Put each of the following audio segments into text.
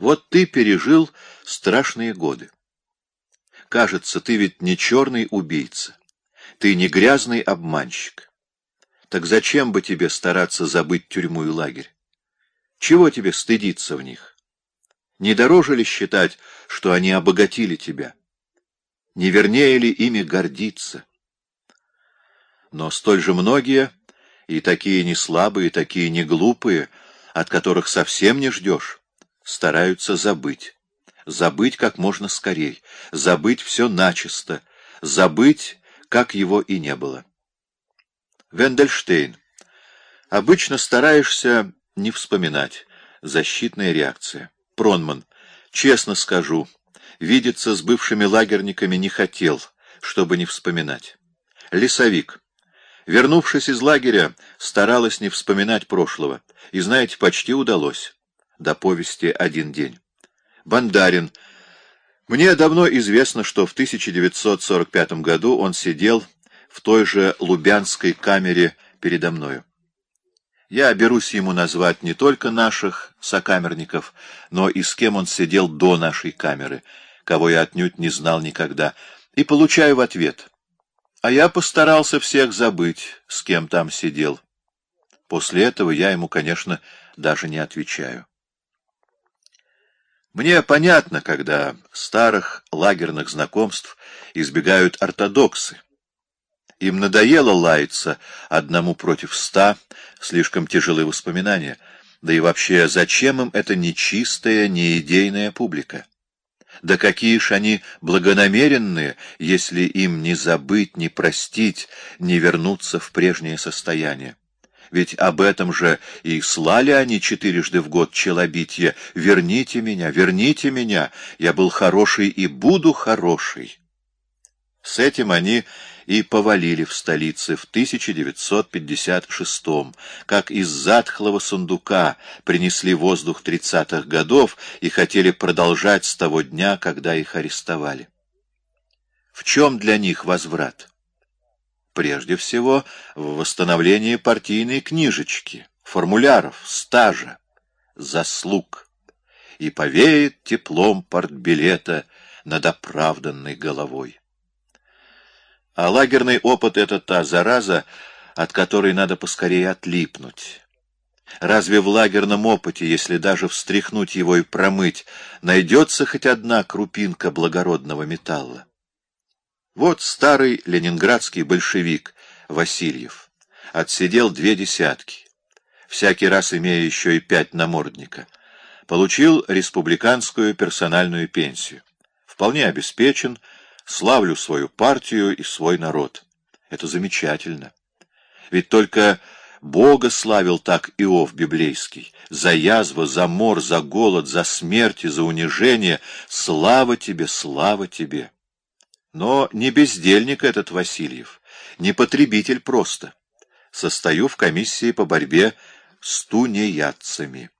Вот ты пережил страшные годы. Кажется, ты ведь не черный убийца, ты не грязный обманщик. Так зачем бы тебе стараться забыть тюрьму и лагерь? Чего тебе стыдиться в них? Не дороже ли считать, что они обогатили тебя? Не вернее ли ими гордиться? Но столь же многие, и такие не слабые, и такие не глупые, от которых совсем не ждешь, стараются забыть. Забыть как можно скорей, забыть все начисто, забыть, как его и не было. Вендельштейн. Обычно стараешься не вспоминать. Защитная реакция. Пронман. Честно скажу, видеться с бывшими лагерниками не хотел, чтобы не вспоминать. Лесовик. Вернувшись из лагеря, старалась не вспоминать прошлого. И, знаете, почти удалось. До повести «Один день». Бандарин. Мне давно известно, что в 1945 году он сидел в той же Лубянской камере передо мною. Я берусь ему назвать не только наших сокамерников, но и с кем он сидел до нашей камеры, кого я отнюдь не знал никогда, и получаю в ответ. А я постарался всех забыть, с кем там сидел. После этого я ему, конечно, даже не отвечаю. Мне понятно, когда старых лагерных знакомств избегают ортодоксы. Им надоело лаяться одному против ста, слишком тяжелые воспоминания. Да и вообще, зачем им эта нечистая, неидейная публика? Да какие ж они благонамеренные, если им не забыть, не простить, не вернуться в прежнее состояние. Ведь об этом же и слали они четырежды в год челобитие «Верните меня, верните меня, я был хороший и буду хороший». С этим они и повалили в столице в 1956 как из затхлого сундука принесли воздух тридцатых годов и хотели продолжать с того дня, когда их арестовали. В чем для них возврат? Прежде всего, в восстановлении партийной книжечки, формуляров, стажа, заслуг. И повеет теплом портбилета над оправданной головой. А лагерный опыт — это та зараза, от которой надо поскорее отлипнуть. Разве в лагерном опыте, если даже встряхнуть его и промыть, найдется хоть одна крупинка благородного металла? Вот старый ленинградский большевик Васильев. Отсидел две десятки, всякий раз имея еще и пять намордника. Получил республиканскую персональную пенсию. Вполне обеспечен, славлю свою партию и свой народ. Это замечательно. Ведь только Бога славил так Иов библейский. За язву, за мор, за голод, за смерть и за унижение. Слава тебе, слава тебе! Но не бездельник этот Васильев, не потребитель просто. Состою в комиссии по борьбе с тунеядцами.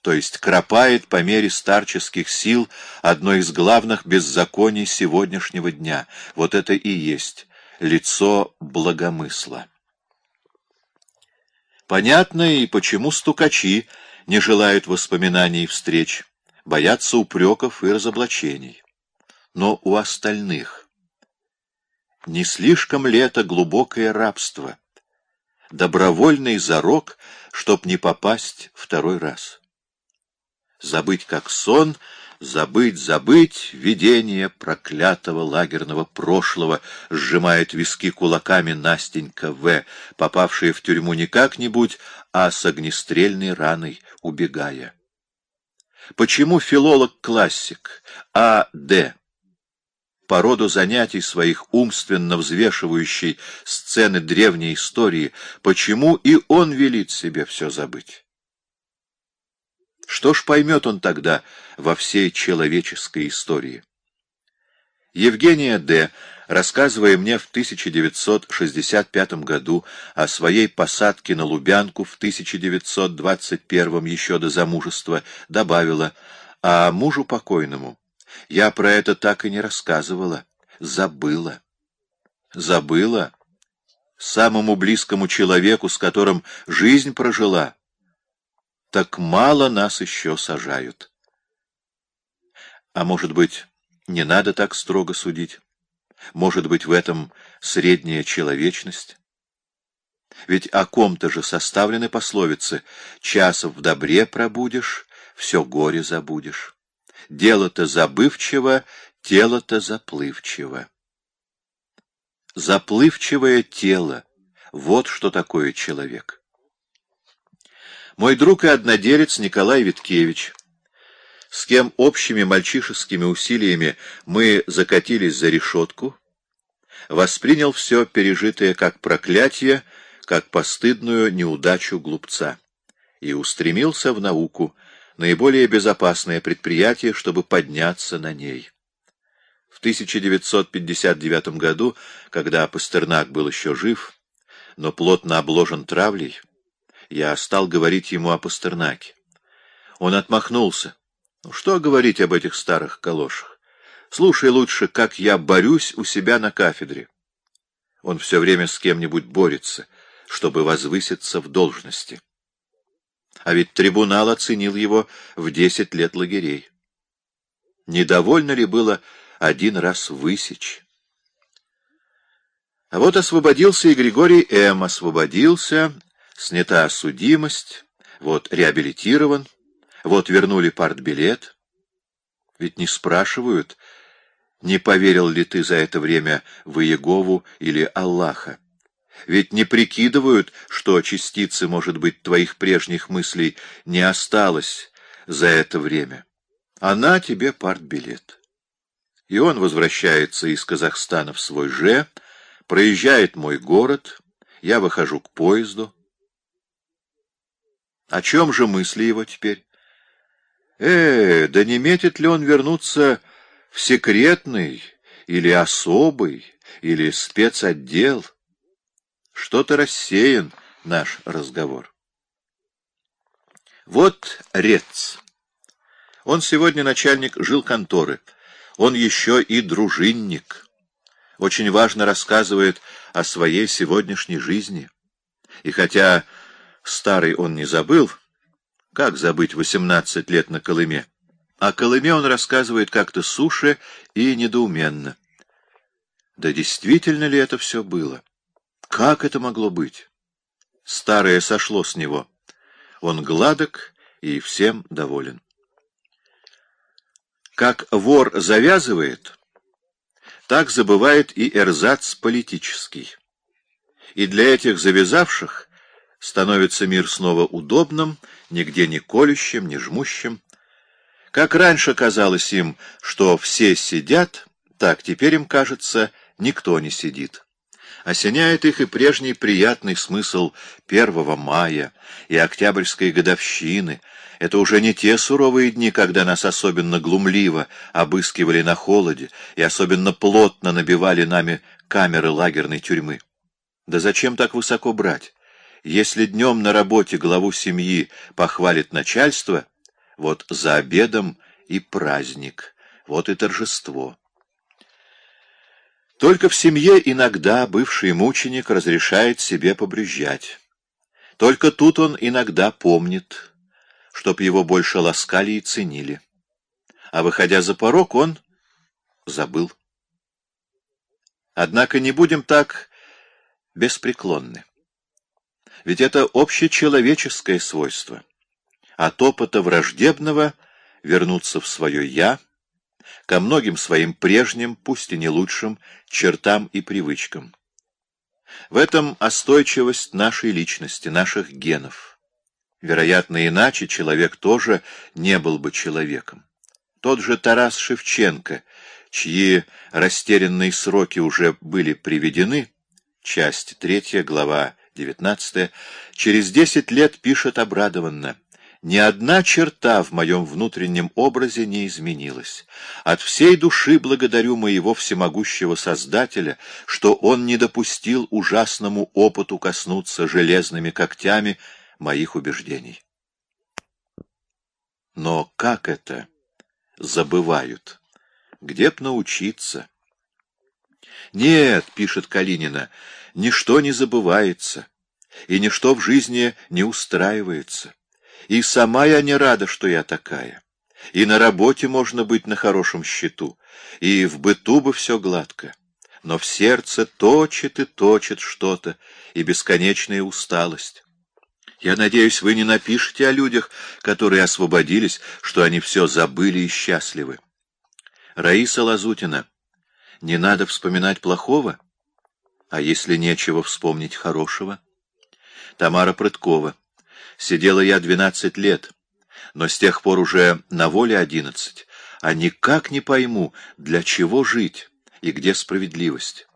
То есть кропает по мере старческих сил одно из главных беззаконий сегодняшнего дня. Вот это и есть лицо благомысла. Понятно и почему стукачи не желают воспоминаний и встреч, боятся упреков и разоблачений. Но у остальных не слишком ли это глубокое рабство? Добровольный зарок, чтоб не попасть второй раз. Забыть как сон, забыть, забыть видение проклятого лагерного прошлого, сжимает виски кулаками Настенька В., попавшая в тюрьму не как-нибудь, а с огнестрельной раной убегая. Почему филолог-классик А. По роду занятий своих умственно взвешивающий сцены древней истории, почему и он велит себе все забыть? Что ж поймет он тогда во всей человеческой истории? Евгения Д., рассказывая мне в 1965 году о своей посадке на Лубянку в 1921 еще до замужества, добавила, а мужу покойному я про это так и не рассказывала. Забыла. Забыла? Самому близкому человеку, с которым жизнь прожила. Так мало нас еще сажают. А может быть, не надо так строго судить? Может быть, в этом средняя человечность? Ведь о ком-то же составлены пословицы «час в добре пробудешь, все горе забудешь». Дело-то забывчиво, тело-то заплывчиво. Заплывчивое тело — вот что такое человек. Мой друг и одноделец Николай Виткевич, с кем общими мальчишескими усилиями мы закатились за решетку, воспринял все пережитое как проклятие, как постыдную неудачу глупца, и устремился в науку, наиболее безопасное предприятие, чтобы подняться на ней. В 1959 году, когда Пастернак был еще жив, но плотно обложен травлей, я стал говорить ему о Пастернаке. Он отмахнулся. Ну, что говорить об этих старых калошах? Слушай лучше, как я борюсь у себя на кафедре. Он все время с кем-нибудь борется, чтобы возвыситься в должности. А ведь трибунал оценил его в десять лет лагерей. Недовольно ли было один раз высечь? А вот освободился и Григорий М. освободился, снята судимость, вот реабилитирован, вот вернули партбилет. Ведь не спрашивают, не поверил ли ты за это время в Иегову или Аллаха. Ведь не прикидывают, что частицы, может быть, твоих прежних мыслей не осталось за это время. Она тебе партбилет. И он возвращается из Казахстана в свой же, проезжает мой город, я выхожу к поезду. О чем же мысли его теперь? Э, да не метит ли он вернуться в секретный или особый или спецотдел? Что-то рассеян наш разговор. Вот Рец. Он сегодня начальник жилконторы. Он еще и дружинник. Очень важно рассказывает о своей сегодняшней жизни. И хотя старый он не забыл, как забыть восемнадцать лет на Колыме? О Колыме он рассказывает как-то суше и недоуменно. Да действительно ли это все было? Как это могло быть? Старое сошло с него. Он гладок и всем доволен. Как вор завязывает, так забывает и эрзац политический. И для этих завязавших становится мир снова удобным, нигде не колющим, не жмущим. Как раньше казалось им, что все сидят, так теперь им кажется, никто не сидит осеняет их и прежний приятный смысл 1 мая и октябрьской годовщины. Это уже не те суровые дни, когда нас особенно глумливо обыскивали на холоде и особенно плотно набивали нами камеры лагерной тюрьмы. Да зачем так высоко брать? Если днем на работе главу семьи похвалит начальство, вот за обедом и праздник, вот и торжество. Только в семье иногда бывший мученик разрешает себе побрюзжать. Только тут он иногда помнит, чтоб его больше ласкали и ценили. А выходя за порог, он забыл. Однако не будем так беспреклонны. Ведь это общечеловеческое свойство. От опыта враждебного вернуться в свое «я» — ко многим своим прежним, пусть и не лучшим, чертам и привычкам. В этом остойчивость нашей личности, наших генов. Вероятно, иначе человек тоже не был бы человеком. Тот же Тарас Шевченко, чьи растерянные сроки уже были приведены, часть третья, глава девятнадцатая, через десять лет пишет обрадованно ни одна черта в моем внутреннем образе не изменилась. От всей души благодарю моего всемогущего Создателя, что Он не допустил ужасному опыту коснуться железными когтями моих убеждений. Но как это забывают? Где б научиться? Нет, пишет Калинина, ничто не забывается, и ничто в жизни не устраивается. И сама я не рада, что я такая. И на работе можно быть на хорошем счету, и в быту бы все гладко. Но в сердце точит и точит что-то, и бесконечная усталость. Я надеюсь, вы не напишете о людях, которые освободились, что они все забыли и счастливы. Раиса Лазутина, не надо вспоминать плохого, а если нечего вспомнить хорошего? Тамара Прыткова. Сидела я двенадцать лет, но с тех пор уже на воле одиннадцать, а никак не пойму, для чего жить и где справедливость.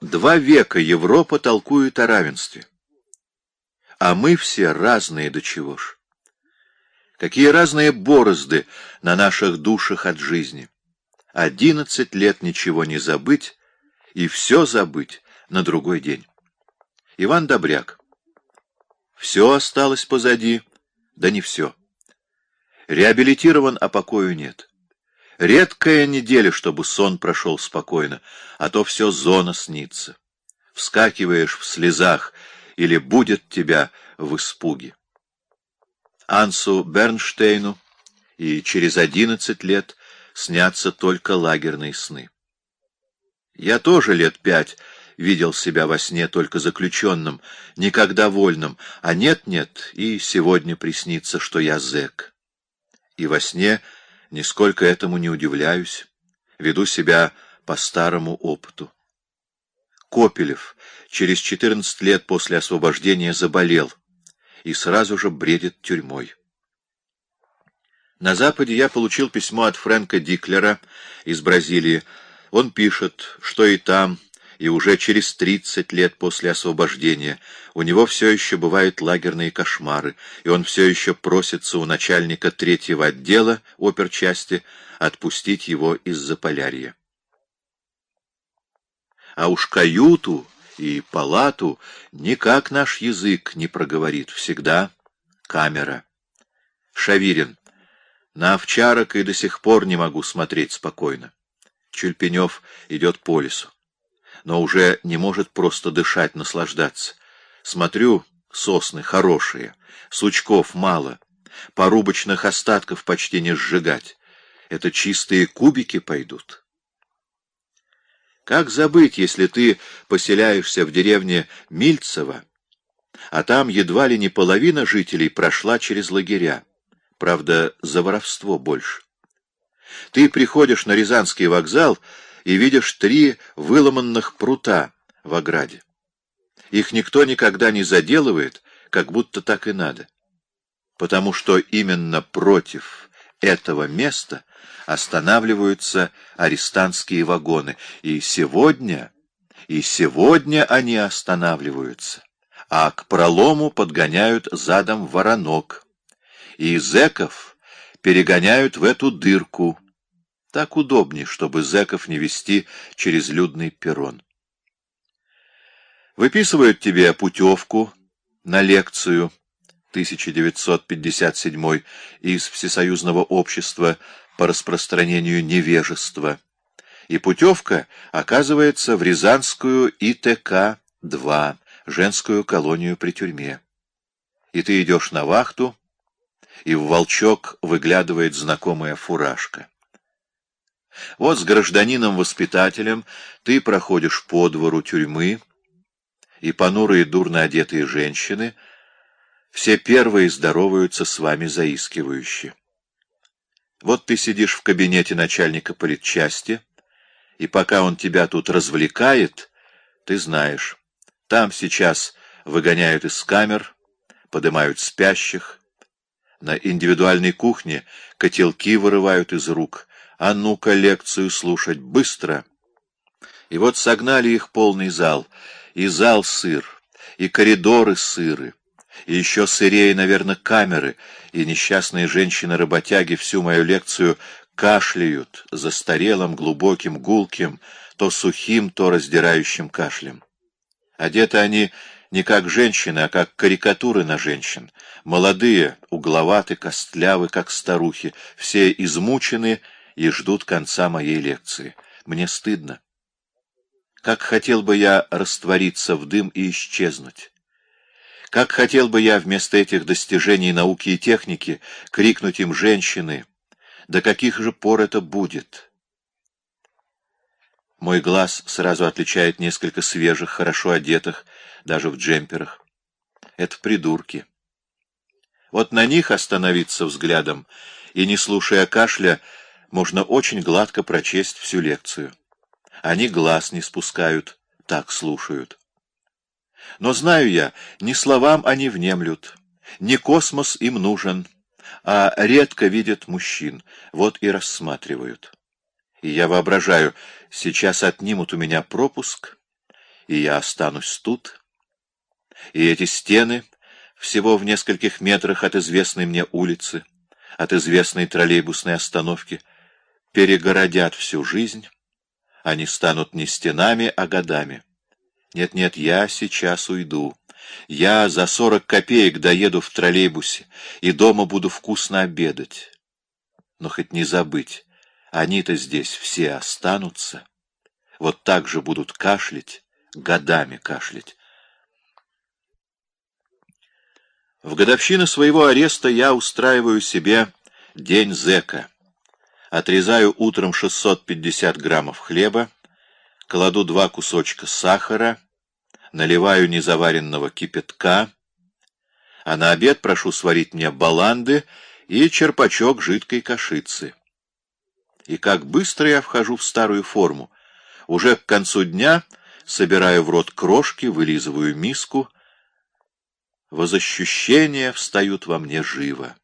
Два века Европа толкует о равенстве. А мы все разные до чего ж. Какие разные борозды на наших душах от жизни. Одиннадцать лет ничего не забыть и все забыть на другой день. Иван Добряк. Все осталось позади, да не все. Реабилитирован, а покою нет. Редкая неделя, чтобы сон прошел спокойно, а то все зона снится. Вскакиваешь в слезах, или будет тебя в испуге. Ансу Бернштейну и через одиннадцать лет снятся только лагерные сны. Я тоже лет пять видел себя во сне только заключенным, никогда вольным, а нет-нет, и сегодня приснится, что я зэк. И во сне нисколько этому не удивляюсь, веду себя по старому опыту. Копелев через 14 лет после освобождения заболел и сразу же бредит тюрьмой. На Западе я получил письмо от Фрэнка Диклера из Бразилии. Он пишет, что и там, и уже через 30 лет после освобождения у него все еще бывают лагерные кошмары, и он все еще просится у начальника третьего отдела оперчасти отпустить его из Заполярья а уж каюту и палату никак наш язык не проговорит, всегда камера. Шавирин. На овчарок и до сих пор не могу смотреть спокойно. Чульпенев идет по лесу, но уже не может просто дышать, наслаждаться. Смотрю, сосны хорошие, сучков мало, порубочных остатков почти не сжигать. Это чистые кубики пойдут. Как забыть, если ты поселяешься в деревне Мильцево, а там едва ли не половина жителей прошла через лагеря, правда, за воровство больше. Ты приходишь на Рязанский вокзал и видишь три выломанных прута в ограде. Их никто никогда не заделывает, как будто так и надо. Потому что именно против этого места останавливаются арестантские вагоны. И сегодня, и сегодня они останавливаются, а к пролому подгоняют задом воронок. И зэков перегоняют в эту дырку. Так удобнее, чтобы зэков не вести через людный перрон. Выписывают тебе путевку на лекцию 1957 из Всесоюзного общества по распространению невежества, и путевка оказывается в Рязанскую ИТК-2, женскую колонию при тюрьме. И ты идешь на вахту, и в волчок выглядывает знакомая фуражка. Вот с гражданином-воспитателем ты проходишь по двору тюрьмы, и понурые дурно одетые женщины все первые здороваются с вами заискивающе. Вот ты сидишь в кабинете начальника политчасти, и пока он тебя тут развлекает, ты знаешь, там сейчас выгоняют из камер, поднимают спящих, на индивидуальной кухне котелки вырывают из рук, а ну-ка лекцию слушать быстро. И вот согнали их полный зал, и зал сыр, и коридоры сыры, и еще сырее, наверное, камеры, и несчастные женщины-работяги всю мою лекцию кашляют застарелым, глубоким, гулким, то сухим, то раздирающим кашлем. Одеты они не как женщины, а как карикатуры на женщин. Молодые, угловаты, костлявы, как старухи, все измучены и ждут конца моей лекции. Мне стыдно. Как хотел бы я раствориться в дым и исчезнуть Как хотел бы я вместо этих достижений науки и техники крикнуть им «женщины», до каких же пор это будет? Мой глаз сразу отличает несколько свежих, хорошо одетых, даже в джемперах. Это придурки. Вот на них остановиться взглядом и, не слушая кашля, можно очень гладко прочесть всю лекцию. Они глаз не спускают, так слушают. Но знаю я, не словам они внемлют, не космос им нужен, а редко видят мужчин, вот и рассматривают. И я воображаю, сейчас отнимут у меня пропуск, и я останусь тут. И эти стены, всего в нескольких метрах от известной мне улицы, от известной троллейбусной остановки, перегородят всю жизнь, они станут не стенами, а годами. Нет-нет, я сейчас уйду. Я за сорок копеек доеду в троллейбусе и дома буду вкусно обедать. Но хоть не забыть, они-то здесь все останутся. Вот так же будут кашлять, годами кашлять. В годовщину своего ареста я устраиваю себе день зэка. Отрезаю утром 650 граммов хлеба, кладу два кусочка сахара, наливаю незаваренного кипятка, а на обед прошу сварить мне баланды и черпачок жидкой кашицы. И как быстро я вхожу в старую форму. Уже к концу дня собираю в рот крошки, вылизываю миску. Возощущения встают во мне живо.